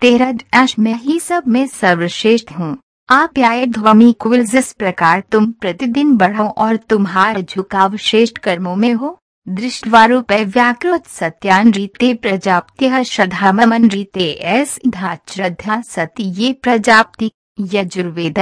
तेरा डैश मैं ही सब में सर्वश्रेष्ठ हूँ। आप आए ध्वनि कुल जिस प्रकार तुम प्रतिदिन बढ़ो और तुम्हारा झुकाव श्रेष्ठ कर्मों में हो। दृष्टवारूप व्याकृत सत्यान रीते प्रजाप्त्य श्रद्धा ममन रीते धा श्रद्धा सती ये प्रजाप्ति। यजुर्वेद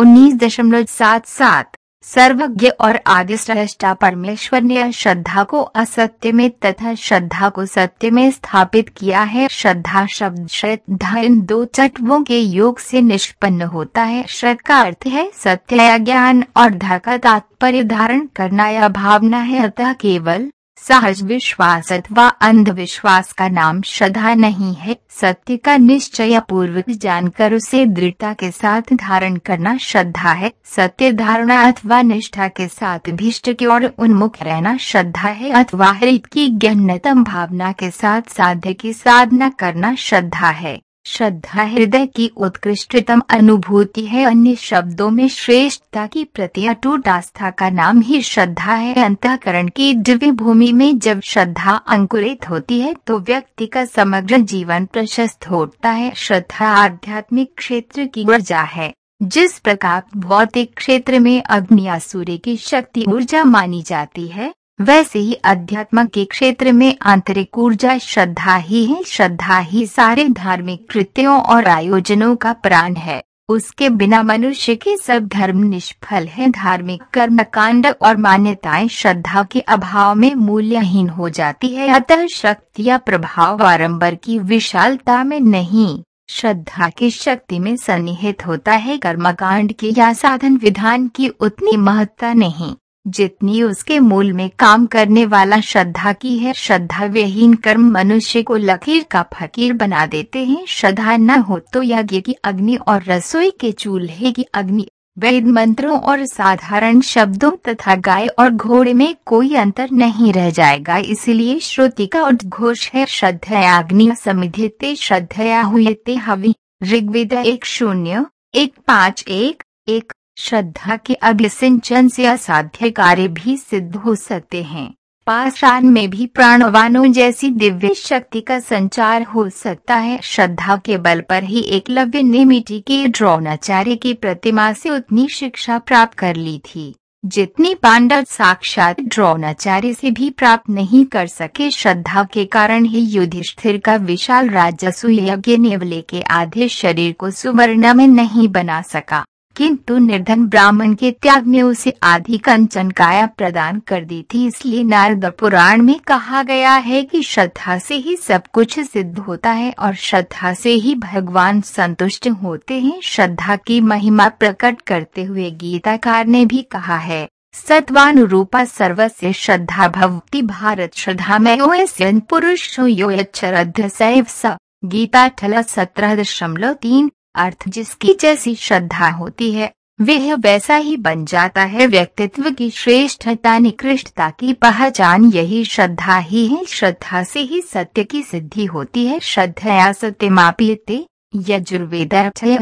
उन्नीस दशमलव सात सात। सर्वज्ञ और आदि श्रेष्ठा परमेश्वर ने श्रद्धा को असत्य में तथा श्रद्धा को सत्य में स्थापित किया है। श्रद्धा शब्द श्रद्धा इन दो तत्वों के योग से निष्पन्न होता है। श्रद्ध का अर्थ है सत्य या ज्ञान और धा का तात्पर्य धारण करना या भावना है। अतः केवल सहज विश्वास अथवा अंधविश्वास का नाम श्रद्धा नहीं है। सत्य का निश्चय पूर्वक जानकर उसे दृढ़ता के साथ धारण करना श्रद्धा है। सत्य धारणा अथवा निष्ठा के साथ भीष्ट की ओर उन्मुख रहना श्रद्धा है अथवा हृत की गहनतम भावना के साथ साध्य की साधना करना श्रद्धा है। श्रद्धा हृदय की उत्कृष्टतम अनुभूति है। अन्य शब्दों में श्रेष्ठता की प्रति अटूट आस्था का नाम ही श्रद्धा है। अंतकरण की दिव्य भूमि में जब श्रद्धा अंकुरित होती है तो व्यक्ति का समग्र जीवन प्रशस्त होता है। श्रद्धा आध्यात्मिक क्षेत्र की ऊर्जा है, जिस प्रकार भौतिक क्षेत्र में अग्नि या सूर्य की शक्ति ऊर्जा मानी जाती है। वैसे ही अध्यात्म के क्षेत्र में आंतरिक ऊर्जा श्रद्धा ही है। श्रद्धा ही सारे धार्मिक कृत्यों और आयोजनों का प्राण है। उसके बिना मनुष्य के सब धर्म निष्फल है। धार्मिक कर्म, कांड और मान्यताएँ श्रद्धा के अभाव में मूल्यहीन हो जाती है। अतः शक्ति या प्रभाव आरंबर की विशालता में नहीं। श्रद्धा की शक्ति में सन्निहित होता है। कर्मकांड की या साधन विधान की उतनी महत्ता नहीं। जितनी उसके मूल में काम करने वाला श्रद्धा की है श्रद्धा विहीन कर्म मनुष्य को लकीर का फकीर बना देते हैं। श्रद्धा न हो तो यज्ञ की अग्नि और रसोई के चूल्हे की अग्नि, वेद मंत्रों और साधारण शब्दों तथा गाय और घोड़े में कोई अंतर नहीं रह जाएगा। इसलिए श्रुति का उद्घोष है, श्रद्धया अग्नि समिधिते, श्रद्धया हुए हवि। ऋग्वेद एक शून्य, एक पाँच एक एक श्रद्धा के अभिसिंचन से असाध्य कार्य भी सिद्ध हो सकते हैं। पाषाण में भी प्राणवानों जैसी दिव्य शक्ति का संचार हो सकता है। श्रद्धा के बल पर ही एकलव्य ने मिट्टी के द्रोणाचार्य की प्रतिमा से उतनी शिक्षा प्राप्त कर ली थी। जितनी पांडव साक्षात द्रोणाचार्य से भी प्राप्त नहीं कर सके, श्रद्धा के कारण ही युधिष्ठिर का विशाल राजस्व यज्ञ नेवले के आधे शरीर को सुवर्ण में नहीं बना सका। किंतु निर्धन ब्राह्मण के त्याग में उसे आधी कंचन काया प्रदान कर दी थी। इसलिए नारद पुराण में कहा गया है कि श्रद्धा से ही सब कुछ सिद्ध होता है और श्रद्धा से ही भगवान संतुष्ट होते हैं। श्रद्धा की महिमा प्रकट करते हुए गीताकार ने भी कहा है, सत्वानुरूपा सर्वस्य श्रद्धा भवती भारत श्रद्धा में पुरुष यो सैव स। गीता ठल सत्रह दशमलव तीन। अर्थ जिसकी जैसी श्रद्धा होती है, वह वैसा ही बन जाता है। व्यक्तित्व की श्रेष्ठता, निकृष्टता की पहचान, यही श्रद्धा ही है। श्रद्धा से ही सत्य की सिद्धि होती है। श्रद्धया सत्य मापीते यजुर्वेद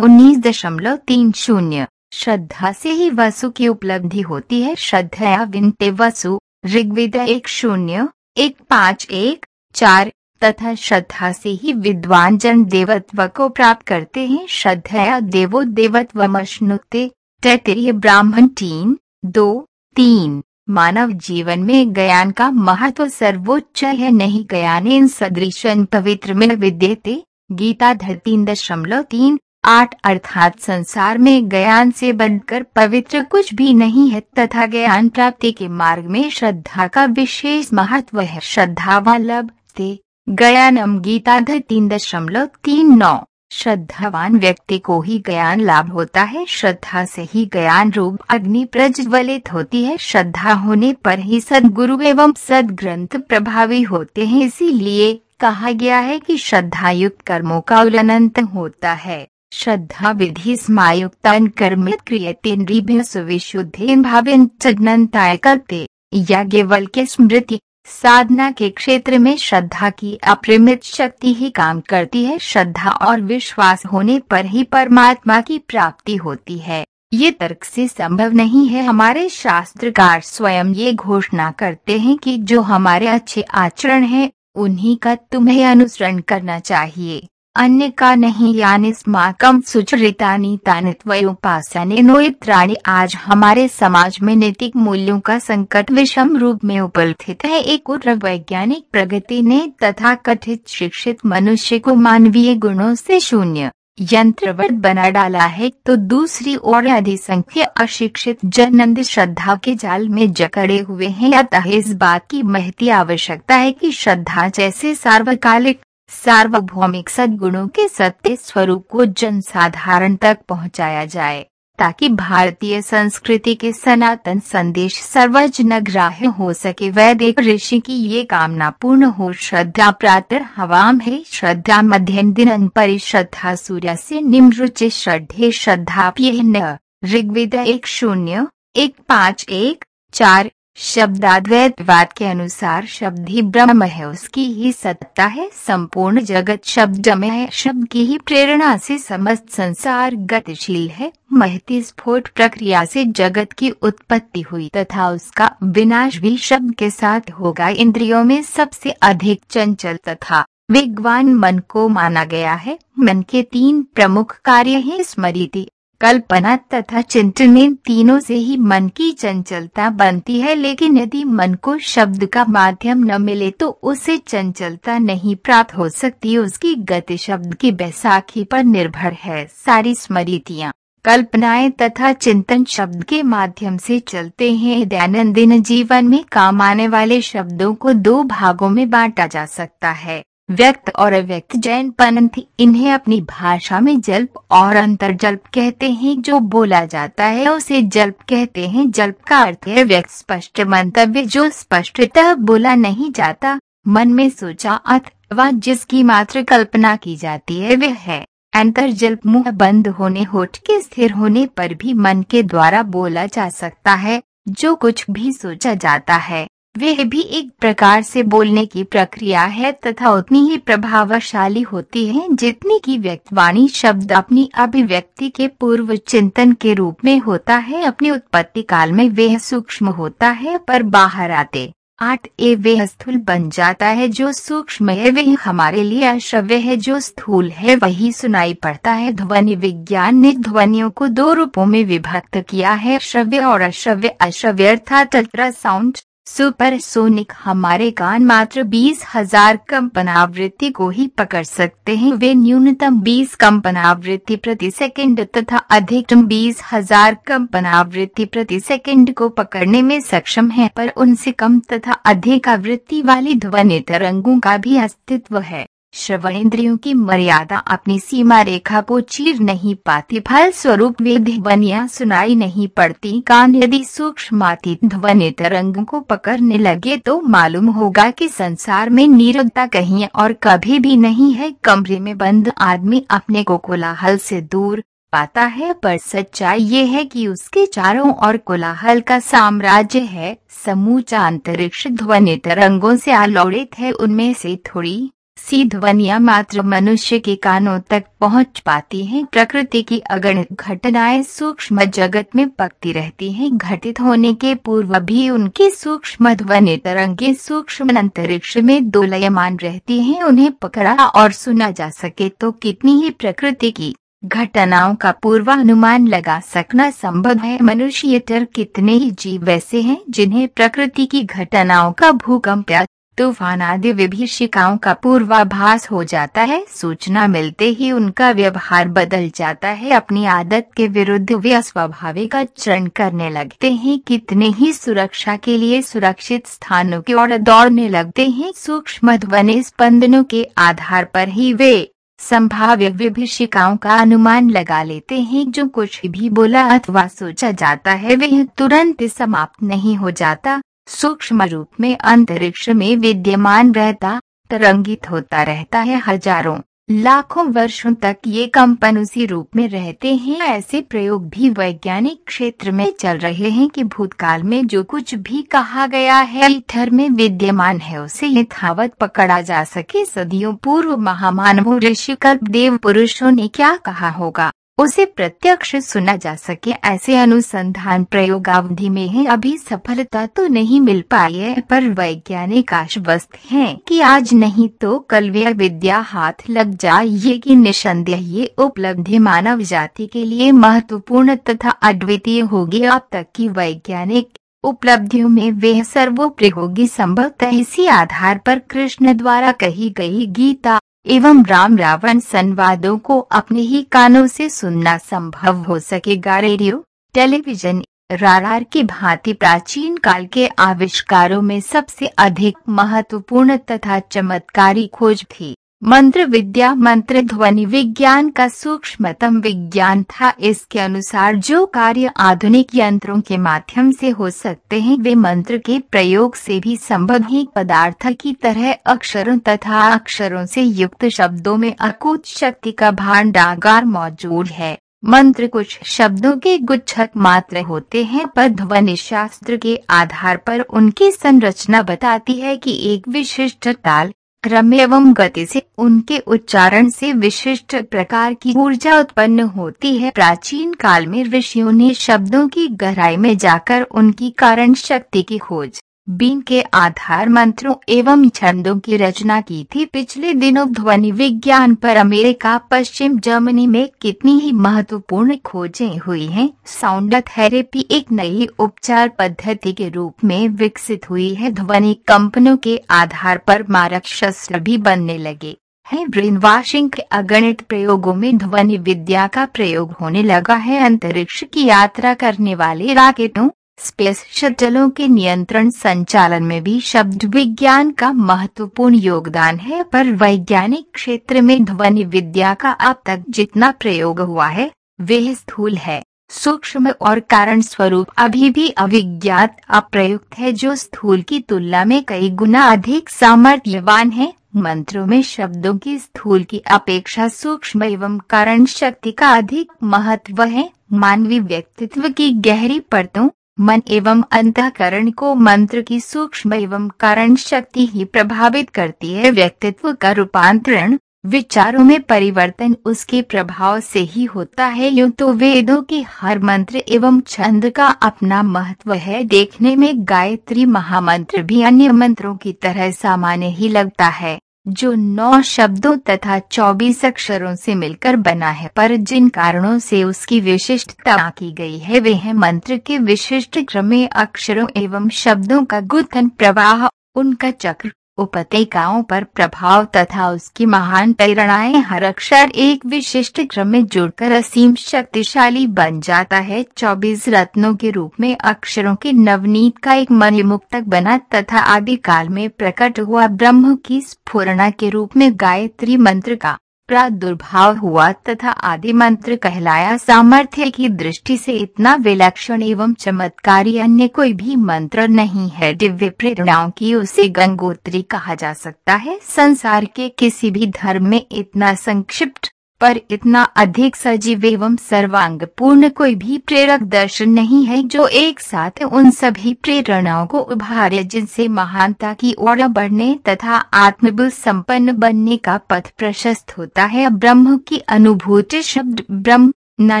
उन्नीस दशमलव तीन शून्य। श्रद्धा से ही वसु की उपलब्धि होती है। श्रद्धया विनते वसु, ऋग्वेद एक शून्य, एक पाँच एक, चार तथा श्रद्धा से ही विद्वान जन देवत्व को प्राप्त करते हैं। श्रद्धया देवो देवत्व मश्नुते तैतरीय ब्राह्मण तीन, दो, तीन। मानव जीवन में ज्ञान का महत्व सर्वोच्च है। नहीं ज्ञान इन सदृश पवित्र में विद्यते। गीता धर तीन दशमलव तीन, आठ। अर्थात संसार में ज्ञान से बनकर पवित्र कुछ भी नहीं है तथा ज्ञान प्राप्ति के मार्ग में श्रद्धा का विशेष महत्व है। श्रद्धा वल्लभते गयानम गीताधर तीन दशमलव तीन नौ श्रद्धावान व्यक्ति को ही ज्ञान लाभ होता है, श्रद्धा से ही ज्ञान रूप अग्नि प्रज्वलित होती है, श्रद्धा होने पर ही सदगुरु एवं सदग्रंथ प्रभावी होते हैं, इसीलिए कहा गया है कि श्रद्धा युक्त कर्मों का उलनंत होता है। श्रद्धा विधि स्मायुक्त कर्मित क्रियतेन्द्रीभ्य सुविशुद्धि भाविन करते यज्ञवल के स्मृति साधना के क्षेत्र में श्रद्धा की अपरिमित शक्ति ही काम करती है। श्रद्धा और विश्वास होने पर ही परमात्मा की प्राप्ति होती है। ये तर्क से संभव नहीं है। हमारे शास्त्रकार स्वयं ये घोषणा करते हैं कि जो हमारे अच्छे आचरण हैं, उन्हीं का तुम्हें अनुसरण करना चाहिए। अन्य का नहीं यानी स्माकम सुचरितानी तानित्वयोपासने नोत्राणी आज हमारे समाज में नैतिक मूल्यों का संकट विषम रूप में उपस्थित है। एक और वैज्ञानिक प्रगति ने तथा कथित शिक्षित मनुष्य को मानवीय गुणों से शून्य यंत्रवत बना डाला है। तो दूसरी ओर अधिसंख्य अशिक्षित जन श्रद्धा के जाल में जकड़े हुए हैं। अतः इस बात की महती आवश्यकता है कि श्रद्धा जैसे सार्वकालिक सार्वभौमिक सद्गुणों के सत्य स्वरूप को जनसाधारण तक पहुँचाया जाए, ताकि भारतीय संस्कृति के सनातन संदेश सर्वजन ग्राह्य हो सके। वैदिक ऋषि की ये कामना पूर्ण हो। श्रद्धा प्रातर हवाम है। श्रद्धा मध्यम दिन परिश्रद्धा सूर्य से निम्रुचि श्रद्धे श्रद्धा न ऋग्वेद एक शून्य, एक पाँच एक, चार शब्दाद्वैतवाद के अनुसार शब्द ही ब्रह्म है, उसकी ही सत्ता है, संपूर्ण जगत शब्द में है, शब्द की ही प्रेरणा से समस्त संसार गतिशील है महती स्फोट प्रक्रिया से जगत की उत्पत्ति हुई तथा उसका विनाश भी शब्द के साथ होगा, इंद्रियों में सबसे अधिक चंचल तथा विद्वान मन को माना गया है। मन के तीन प्रमुख कार्य हैं, स्मृति कल्पना तथा चिंतन इन तीनों से ही मन की चंचलता बनती है, लेकिन यदि मन को शब्द का माध्यम न मिले तो उसे चंचलता नहीं प्राप्त हो सकती। उसकी गति शब्द की बैसाखी पर निर्भर है। सारी स्मृतियाँ कल्पनाएँ तथा चिंतन शब्द के माध्यम से चलते हैं। दैनंदिन जीवन में काम आने वाले शब्दों को दो भागों में बांटा जा सकता है। व्यक्त और अव्यक्त जैन पंथी इन्हें अपनी भाषा में जल्प और अंतर अंतर्जल्प कहते हैं, जो बोला जाता है, उसे जल्प कहते हैं। जल्प का अर्थ है व्यक्त, स्पष्ट मंतव्य, जो स्पष्टतः बोला नहीं जाता। मन में सोचा अथवा जिसकी मात्र कल्पना की जाती है, वह है। अंतर्जल्प मुँह बंद होने, होठ के स्थिर होने पर भी मन के द्वारा बोला जा सकता है, जो कुछ भी सोचा जाता है। वह भी एक प्रकार से बोलने की प्रक्रिया है तथा उतनी ही प्रभावशाली होती है जितनी की व्यक्तवाणी शब्द अपनी अभिव्यक्ति के पूर्व चिंतन के रूप में होता है। अपनी उत्पत्ति काल में वह सूक्ष्म होता है पर बाहर आते आठ ए वह स्थूल बन जाता है जो सूक्ष्म है। वह हमारे लिए अश्रव्य है जो स्थूल है। वही सुनाई पड़ता है। ध्वनि विज्ञान ने ध्वनियों को दो रूपों में विभक्त किया है। श्रव्य और अश्रव्य। अश्रव्य अर्थात अल्ट्रासाउंड सुपरसोनिक हमारे कान मात्र बीस हज़ार कंपन आवृत्ति को ही पकड़ सकते हैं। वे न्यूनतम बीस कंपनावृत्ति प्रति सेकंड तथा अधिकतम बीस हज़ार कंपन आवृत्ति प्रति सेकंड को पकड़ने में सक्षम हैं, पर उनसे कम तथा अधिक आवृत्ति वाली ध्वनि तरंगों का भी अस्तित्व है। श्रवण इंद्रियों की मर्यादा अपनी सीमा रेखा को चीर नहीं पाती फल स्वरूप वे ध्वनिया सुनाई नहीं पड़ती। कान यदि सूक्ष्म ध्वनि तरंग को पकड़ने लगे तो मालूम होगा कि संसार में निरंता कहीं और कभी भी नहीं है। कमरे में बंद आदमी अपने को कोलाहल से दूर पाता है, पर सच्चाई ये है कि उसके चारों ओर कोलाहल का साम्राज्य है। समूचा अंतरिक्ष ध्वनि तरंगों से आलोड़ित है, उनमें से थोड़ी सी ध्वनिया मात्र मनुष्य के कानों तक पहुँच पाती हैं। प्रकृति की अगणित घटनाएँ सूक्ष्म जगत में पकती रहती हैं। घटित होने के पूर्व भी उनकी सूक्ष्म ध्वनि तरंगे सूक्ष्म अंतरिक्ष में दोलयमान रहती हैं। उन्हें पकड़ा और सुना जा सके तो कितनी ही प्रकृति की घटनाओं का पूर्वानुमान लगा सकना संभव है। मनुष्य कितने ही जीव वैसे हैं जिन्हें प्रकृति की घटनाओं का भूकंप तूफ़ान आदि विभीषिकाओं का पूर्वाभास हो जाता है। सूचना मिलते ही उनका व्यवहार बदल जाता है। अपनी आदत के विरुद्ध वे अस्वाभाविक आचरण करने लगते हैं। कितने ही सुरक्षा के लिए सुरक्षित स्थानों की ओर दौड़ने लगते हैं। सूक्ष्म ध्वनि स्पंदनों के आधार पर ही वे संभाव्य विभीषिकाओं का अनुमान लगा लेते हैं। जो कुछ भी बोला अथवा सोचा जाता है, वह तुरंत समाप्त नहीं हो जाता। सूक्ष्म रूप में अंतरिक्ष में विद्यमान रहता, तरंगित होता रहता है हज़ारों, लाखों वर्षों तक ये कंपन उसी रूप में रहते हैं। ऐसे प्रयोग भी वैज्ञानिक क्षेत्र में चल रहे हैं कि भूतकाल में जो कुछ भी कहा गया है इथर में विद्यमान है, उसे यथावत पकड़ा जा सके। सदियों पूर्व महामानव ऋषि कल्प देव पुरुषों ने क्या कहा होगा? उसे प्रत्यक्ष सुना जा सके। ऐसे अनुसंधान प्रयोगावधि में है अभी सफलता तो नहीं मिल पाई है, पर वैज्ञानिक आश्वस्त हैं कि आज नहीं तो कल वह विद्या हाथ लग जाए कि निसंदेह ये उपलब्धि मानव जाति के लिए महत्वपूर्ण तथा अद्वितीय होगी। अब तक की वैज्ञानिक उपलब्धियों में वे सर्वोपरि होगी। संभवतः इसी आधार पर कृष्ण द्वारा कही गई गीता एवं राम रावण संवादों को अपने ही कानों से सुनना संभव हो सकेगा। रेडियो, टेलीविज़न, रारार की भांति प्राचीन काल के आविष्कारों में सबसे अधिक महत्वपूर्ण तथा चमत्कारी खोज थी। मंत्र विद्या मंत्र ध्वनि विज्ञान का सूक्ष्मतम विज्ञान था। इसके अनुसार जो कार्य आधुनिक यंत्रों के माध्यम से हो सकते हैं, वे मंत्र के प्रयोग से भी संभव ही। पदार्थ की तरह अक्षरों तथा अक्षरों से युक्त शब्दों में अकूत शक्ति का भांडागार मौजूद है। मंत्र कुछ शब्दों के गुच्छक मात्र होते हैं, पर ध्वनि शास्त्र के आधार पर उनकी संरचना बताती है कि एक विशिष्ट ताल क्रम एवं गति से उनके उच्चारण से विशिष्ट प्रकार की ऊर्जा उत्पन्न होती है। प्राचीन काल में ऋषियों ने शब्दों की गहराई में जाकर उनकी कारण शक्ति की खोज बीन के आधार मंत्रों एवं छंदों की रचना की थी। पिछले दिनों ध्वनि विज्ञान पर अमेरिका, पश्चिम जर्मनी में कितनी ही महत्वपूर्ण खोजें हुई हैं। साउंड थेरेपी एक नई उपचार पद्धति के रूप में विकसित हुई है। ध्वनि कंपनों के आधार पर मारक शस्त्र भी बनने लगे है। ब्रेन वॉशिंग के अगणित प्रयोगों में ध्वनि विद्या का प्रयोग होने लगा है। अंतरिक्ष की यात्रा करने वाले राकेटों स्पेस शटलों के नियंत्रण संचालन में भी शब्द विज्ञान का महत्वपूर्ण योगदान है, पर वैज्ञानिक क्षेत्र में ध्वनि विद्या का अब तक जितना प्रयोग हुआ है, वह स्थूल है। सूक्ष्म और कारण स्वरूप अभी भी अविज्ञात अप्रयुक्त है, जो स्थूल की तुलना में कई गुना अधिक सामर्थ्यवान है। मंत्रों में शब्दों की स्थूल की अपेक्षा सूक्ष्म एवं कारण शक्ति का अधिक महत्व है। मानवीय व्यक्तित्व की गहरी परतों मन एवं अंतकरण को मंत्र की सूक्ष्म एवं कारण शक्ति ही प्रभावित करती है। व्यक्तित्व का रूपांतरण विचारों में परिवर्तन उसके प्रभाव से ही होता है। यूँ तो वेदों के हर मंत्र एवं छंद का अपना महत्व है। देखने में गायत्री महामंत्र भी अन्य मंत्रों की तरह सामान्य ही लगता है। जो नौ शब्दों तथा चौबीस अक्षरों से मिलकर बना है, पर जिन कारणों से उसकी विशिष्टता की गई है, वे हैं मंत्र के विशिष्ट क्रमे अक्षरों एवं शब्दों का गुथन प्रवाह, उनका चक्र। उपत्यकाओं पर प्रभाव तथा उसकी महान प्रेरणाएँ हर अक्षर एक विशिष्ट क्रम में जुड़कर असीम शक्तिशाली बन जाता है। चौबीस रत्नों के रूप में अक्षरों के नवनीत का एक मणिमुक्तक बना तथा आदि काल में प्रकट हुआ ब्रह्म की स्फुरना के रूप में गायत्री मंत्र का प्रादुर्भाव हुआ तथा आदि मंत्र कहलाया। सामर्थ्य की दृष्टि से इतना विलक्षण एवं चमत्कारी अन्य कोई भी मंत्र नहीं है। दिव्य प्रेरणाओं की उसे गंगोत्री कहा जा सकता है। संसार के किसी भी धर्म में इतना संक्षिप्त पर इतना अधिक सजीव एवं सर्वांग पूर्ण कोई भी प्रेरक दर्शन नहीं है जो एक साथ उन सभी प्रेरणाओं को उभारे जिनसे महानता की ओर बढ़ने तथा आत्मबल संपन्न बनने का पथ प्रशस्त होता है। ब्रह्म की अनुभूति शब्द ब्रह्म न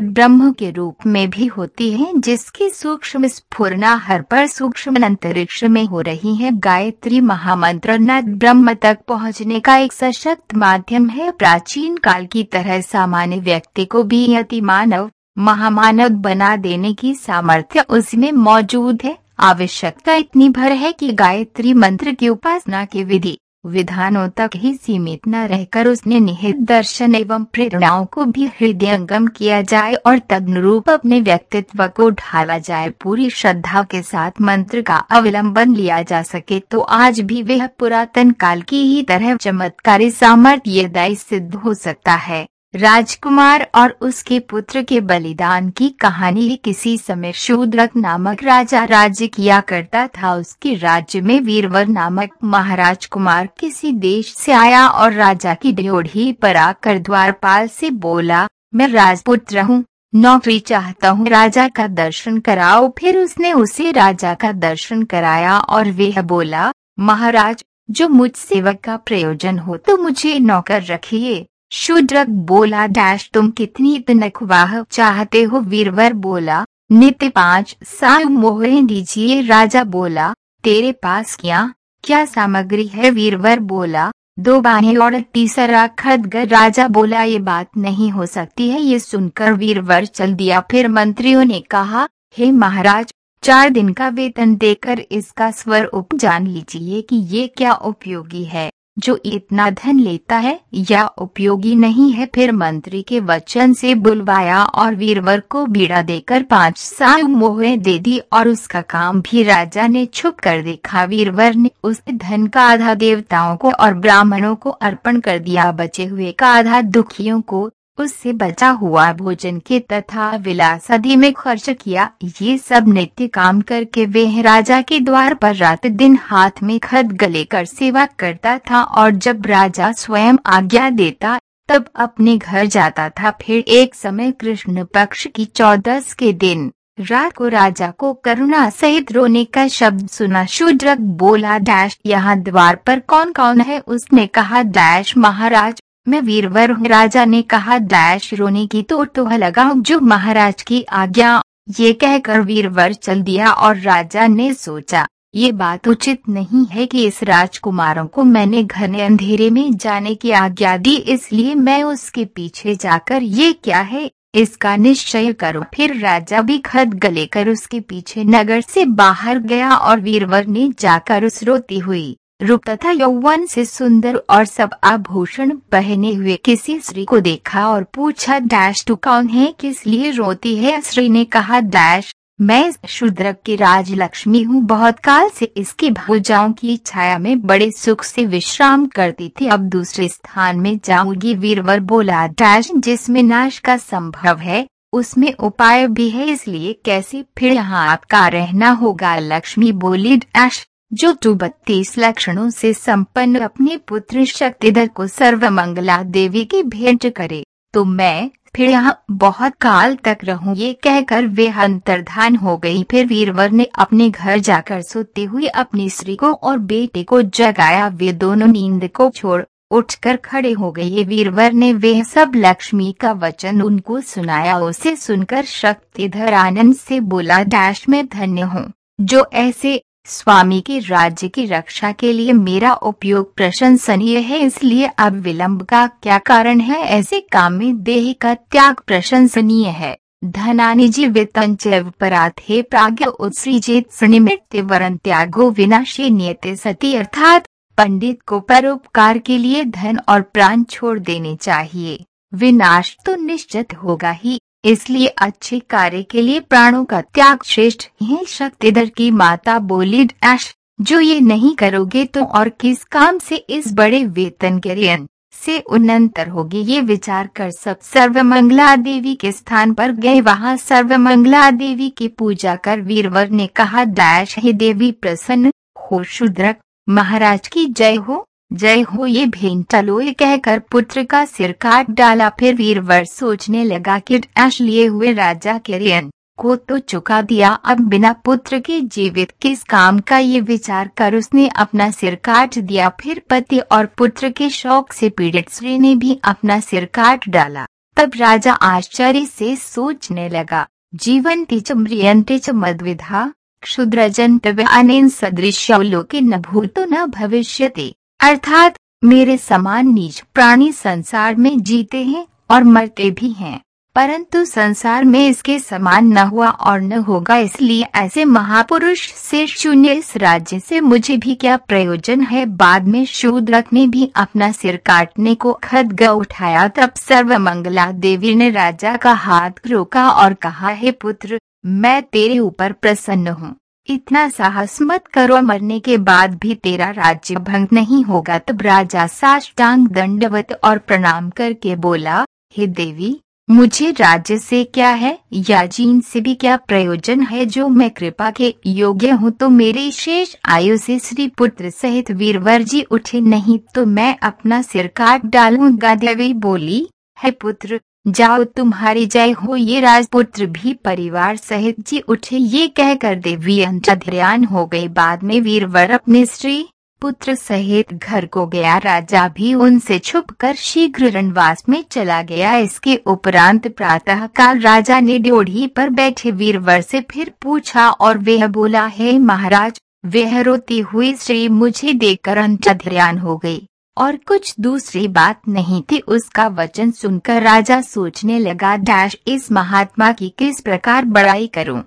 ब्रह्म के रूप में भी होती है, जिसकी सूक्ष्म स्फुरना हर पर सूक्ष्म अंतरिक्ष में हो रही है। गायत्री महामंत्र न ब्रह्म तक पहुँचने का एक सशक्त माध्यम है। प्राचीन काल की तरह सामान्य व्यक्ति को भी अति मानव, महामानव बना देने की सामर्थ्य उसमें मौजूद है। आवश्यकता इतनी भर है कि गायत्री मंत्र की उपासना की विधि विधानों तक ही सीमित न रहकर उसने निहित दर्शन एवं प्रेरणाओं को भी हृदयंगम किया जाए और तदनुरूप अपने व्यक्तित्व को ढाला जाए। पूरी श्रद्धा के साथ मंत्र का अवलंबन लिया जा सके तो आज भी वह पुरातन काल की ही तरह चमत्कारी सामर्थ्य दायी सिद्ध हो सकता है। राजकुमार और उसके पुत्र के बलिदान की कहानी किसी समय शूद्रक नामक राजा राज्य किया करता था। उसके राज्य में वीरवर नामक महाराज कुमार किसी देश से आया और राजा की ड्योढ़ी पर आकर द्वारपाल से बोला, मैं राजपुत्र हूँ, नौकरी चाहता हूँ। राजा का दर्शन कराओ। फिर उसने उसे राजा का दर्शन कराया और वह बोला, महाराज, जो मुझ सेवक का प्रयोजन हो तो मुझे नौकर रखिए। शूद्रक बोला, डैश, तुम कितनी तनख्वाह चाहते हो? वीरवर बोला, नित्य पाँच सा मोहरे दीजिए, राजा बोला, तेरे पास क्या क्या सामग्री है? वीरवर बोला, दो बाने और तीसरा खदगर। राजा बोला, ये बात नहीं हो सकती है। ये सुनकर वीरवर चल दिया। फिर मंत्रियों ने कहा, हे महाराज, चार दिन का वेतन देकर इसका स्वर उप जान लीजिए कि ये क्या उपयोगी है। जो इतना धन लेता है या उपयोगी नहीं है, फिर मंत्री के वचन से बुलवाया और वीरवर को बीड़ा देकर पाँच साल मोहे दे दी और उसका काम भी राजा ने छुप कर देखा। वीरवर ने उस धन का आधा देवताओं को और ब्राह्मणों को अर्पण कर दिया। बचे हुए का आधा दुखियों को उससे बचा हुआ भोजन के तथा विलासदी में खर्च किया। ये सब नित्य काम करके वे राजा के द्वार पर रात दिन हाथ में खद गले कर सेवा करता था और जब राजा स्वयं आज्ञा देता, तब अपने घर जाता था। फिर एक समय कृष्ण पक्ष की चौदस के दिन, रात को राजा को करुणा सहित रोने का शब्द सुना। शूद्रक बोला, डैश, यहाँ द्वार पर कौन कौन है? उसने कहा, डैश महाराज मैं वीरवर हूँ। राजा ने कहा डैश रोने की तो तो लगाऊ जो महाराज की आज्ञा ये कहकर वीरवर चल दिया और राजा ने सोचा, ये बात उचित नहीं है कि इस राजकुमारों को मैंने घने अंधेरे में जाने की आज्ञा दी, इसलिए मैं उसके पीछे जाकर ये क्या है? इसका निश्चय करो। फिर राजा भी खत गले कर उसके पीछे नगर से बाहर गया और वीरवर ने जाकर उस रोती हुई रूप तथा यौवन से सुंदर और सब आभूषण पहने हुए किसी स्त्री को देखा और पूछा डैश टू कौन है? किस लिए रोती है? स्त्री ने कहा डैश मैं शूद्रक की राजलक्ष्मी हूँ। बहुत काल से इसकी भुजाओं की छाया में बड़े सुख से विश्राम करती थी। अब दूसरे स्थान में जाऊँगी, वीरवर बोला डैश जिसमें नाश का संभव है, उसमें उपाय भी है। इसलिए कैसे फिर यहाँ आपका रहना होगा? लक्ष्मी बोली डैश जो टू बत्तीस लक्षणों से संपन्न अपने पुत्र शक्तिधर को सर्वमंगला देवी की भेंट करे तो मैं फिर यहाँ बहुत काल तक रहूँ। ये कहकर वे अंतर्धान हो गई। फिर वीरवर ने अपने घर जाकर सोते हुए अपनी स्त्री को और बेटे को जगाया। वे दोनों नींद को छोड़ उठकर खड़े हो गए। वीरवर ने वे सब लक्ष्मी का वचन उनको सुनाया। उसे सुनकर शक्तिधर आनंद से बोला डैश में धन्य हूँ। जो ऐसे स्वामी के राज्य की रक्षा के लिए मेरा उपयोग प्रशंसनीय है, इसलिए अब विलंब का क्या कारण है? ऐसे काम में देह का त्याग प्रशंसनीय है। धनानि जीवितं चैव पराथे उत्सृजित निमित्त वरन त्यागो विनाशी नियते सती, अर्थात पंडित को परोपकार के लिए धन और प्राण छोड़ देने चाहिए। विनाश तो निश्चित होगा ही। इसलिए अच्छे कार्य के लिए प्राणों का त्याग श्रेष्ठ है शक्तिधर की माता बोली डैश जो ये नहीं करोगे तो और किस काम से इस बड़े वेतन के रियन से उन्नतर होगी? ये विचार कर सब सर्वमंगला देवी के स्थान पर गए। वहाँ सर्वमंगला देवी की पूजा कर वीरवर ने कहा, डैश, हे देवी प्रसन्न हो, शुद्रक, महाराज की जय हो। जय हो ये भेंटलो ये कहकर पुत्र का सिर काट डाला। फिर वीरवर सोचने लगा कि डैश लिए हुए राजा के रियन को तो चुका दिया। अब बिना पुत्र के जीवित किस काम का ये विचार कर उसने अपना सिर काट दिया। फिर पति और पुत्र के शौक से पीड़ित श्री ने भी अपना सिर काट डाला। तब राजा आश्चर्य से सोचने लगा जीवन तिच मदविधा क्षुद्रजंत अनेन सदृश्य लोके न भूतो न भविष्यते। अर्थात, मेरे समान नीच प्राणी संसार में जीते हैं और मरते भी हैं। परंतु संसार में इसके समान न हुआ और न होगा, इसलिए ऐसे महापुरुष से शून्य इस राज्य से मुझे भी क्या प्रयोजन है? बाद में शूद्रक ने भी अपना सिर काटने को खदग उठाया। तब सर्वमंगला देवी ने राजा का हाथ रोका और कहा, हे पुत्र, मैं तेरे ऊपर प्रसन्न हूँ। इतना साहस मत करो, मरने के बाद भी तेरा राज्य भंग नहीं होगा। तब राजा साष्टांग दंडवत और प्रणाम करके बोला, हे देवी, मुझे राज्य से क्या है? या जीन से भी क्या प्रयोजन है? जो मैं कृपा के योग्य हूँ तो मेरे शेष आयु से श्री पुत्र सहित वीरवर जी उठे नहीं तो मैं अपना सिर काट डालूँगा। देवी बोली, है पुत्र जाओ तुम्हारी जय हो, ये राजपुत्र भी परिवार सहित जी उठे, ये कहकर देवी अंतध्यान हो गई। बाद में वीरवर अपने स्त्री पुत्र सहित घर को गया। राजा भी उनसे छुपकर शीघ्र रणवास में चला गया। इसके उपरांत प्रातः काल राजा ने ड्योढ़ी पर बैठे वीरवर से फिर पूछा और वह बोला, है महाराज, वह रोती हुई स्त्री मुझे देखकर अंतध्यान हो गई। और कुछ दूसरी बात नहीं थी, उसका वचन सुनकर राजा सोचने लगा, डैश, इस महात्मा की किस प्रकार बड़ाई करूँ?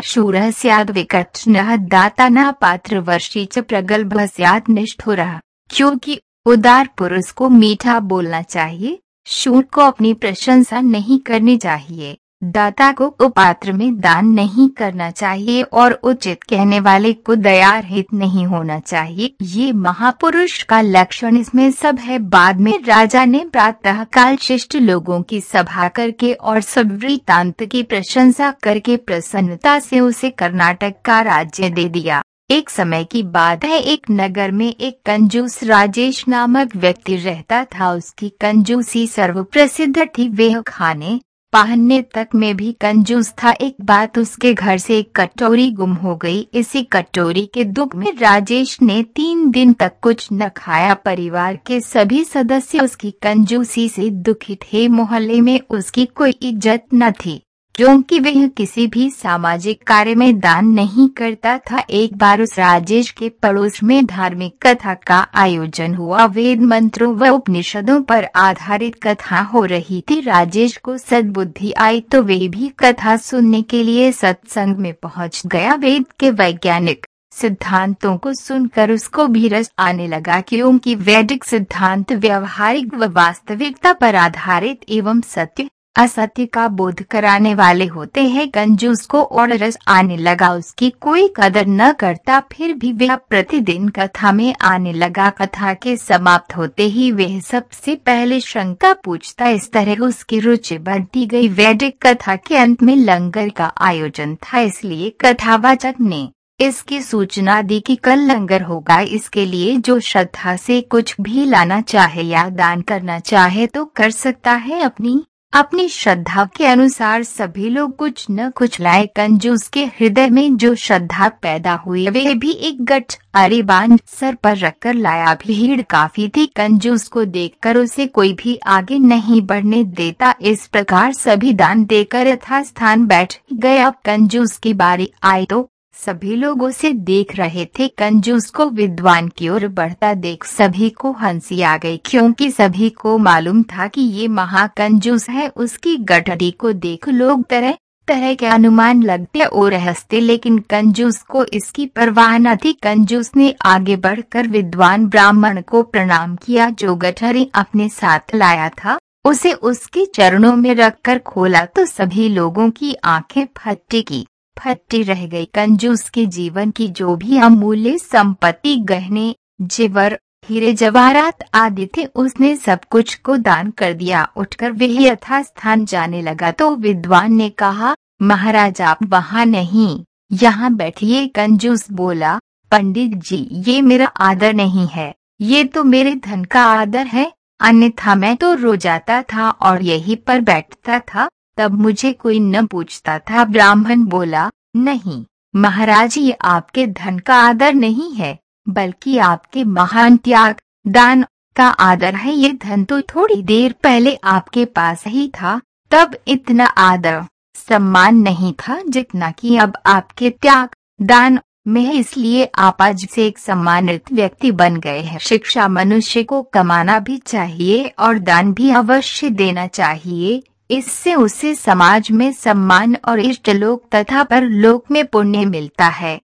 शूर स्याद विकट न दाता न पात्र, वर्षी, च, प्रगल्भ, स्याद निष्ठुर क्योंकि उदार पुरुष को मीठा बोलना चाहिए, शूर को अपनी प्रशंसा नहीं करनी चाहिए। दाता को कुपात्र में दान नहीं करना चाहिए और उचित कहने वाले को दया रहित नहीं होना चाहिए। ये महापुरुष का लक्षण इसमें सब है। बाद में राजा ने प्रातः काल शिष्ट लोगों की सभा करके और सब वृतांत की प्रशंसा करके प्रसन्नता से उसे कर्नाटक का राज्य दे दिया। एक समय की बात है, एक नगर में एक कंजूस राजेश नामक व्यक्ति रहता था। उसकी कंजूसी सर्व प्रसिद्ध थी। वह खाने पहनने तक में भी कंजूस था। एक बात उसके घर से एक कटोरी गुम हो गई। इसी कटोरी के दुख में राजेश ने तीन दिन तक कुछ न खाया। परिवार के सभी सदस्य उसकी कंजूसी से दुखी थे। मोहल्ले में उसकी कोई इज़्ज़त न थी। क्योंकि वह किसी भी सामाजिक कार्य में दान नहीं करता था। एक बार उस राजेश के पड़ोस में धार्मिक कथा का आयोजन हुआ। वेद मंत्रों व उपनिषदों पर आधारित कथा हो रही थी। राजेश को सदबुद्धि आई तो वे भी कथा सुनने के लिए सत्संग में पहुँच गया। वेद के वैज्ञानिक सिद्धांतों को सुनकर उसको भी रस आने लगा क्योंकि वैदिक सिद्धांत व्यवहारिक व वास्तविकता पर आधारित एवं सत्य असत्य का बोध कराने वाले होते हैं। कंजूस को और रस आने लगा। उसकी कोई कदर न करता, फिर भी वह प्रतिदिन कथा में आने लगा। कथा के समाप्त होते ही वह सबसे पहले शंका पूछता, इस तरह उसकी रुचि बढ़ती गई। वैदिक कथा के अंत में लंगर का आयोजन था, इसलिए कथावाचक ने इसकी सूचना दी कि कल लंगर होगा। इसके लिए जो श्रद्धा से कुछ भी लाना चाहे या दान करना चाहे तो कर सकता है अपनी अपनी श्रद्धा के अनुसार सभी लोग कुछ न कुछ लाए कंजूस के हृदय में जो श्रद्धा पैदा हुई, वे भी एक गठ बाँध सर पर रखकर लाया। भीड़ काफ़ी थी, कंजूस को देखकर उसे कोई भी आगे नहीं बढ़ने देता। इस प्रकार सभी दान देकर यथा स्थान बैठ गए। अब कंजूस की बारी आई तो सभी लोग उसे देख रहे थे। कंजूस को विद्वान की ओर बढ़ता देख सभी को हँसी आ गई, क्योंकि सभी को मालूम था कि ये महाकंजूस है। उसकी गठड़ी को देख लोग तरह तरह के अनुमान लगते और हँसते लेकिन कंजूस को इसकी परवाह न थी। कंजूस ने आगे बढ़कर विद्वान ब्राह्मण को प्रणाम किया, जो गठरी अपने साथ लाया था। उसे उसके चरणों में रखकर खोला तो सभी लोगों की आँखें फट्टी की फट्टी रह गई। कंजूस के जीवन की जो भी अमूल्य संपत्ति, गहने, जेवर, हीरे, जवाहरात आदि थे, उसने सब कुछ को दान कर दिया। उठकर वह यथा स्थान जाने लगा। तो विद्वान ने कहा, महाराज, आप वहाँ नहीं, यहाँ बैठिए। कंजूस बोला, पंडित जी, ये मेरा आदर नहीं है। ये तो मेरे धन का आदर है। अन्यथा मैं तो रो जाता था और यहीं पर बैठता था। तब मुझे कोई न पूछता था। ब्राह्मण बोला, नहीं, महाराज, ये आपके धन का आदर नहीं है, बल्कि आपके महान त्याग, दान का आदर है। ये धन तो थोड़ी देर पहले आपके पास ही था, तब इतना आदर, सम्मान नहीं था जितना कि अब आपके त्याग, दान में इसलिए आप आज से एक सम्मानित व्यक्ति बन गए हैं। शिक्षा मनुष्य को कमाना भी चाहिए और दान भी अवश्य देना चाहिए। इससे उसे समाज में सम्मान और इष्टलोक तथा पर लोक में पुण्य मिलता है।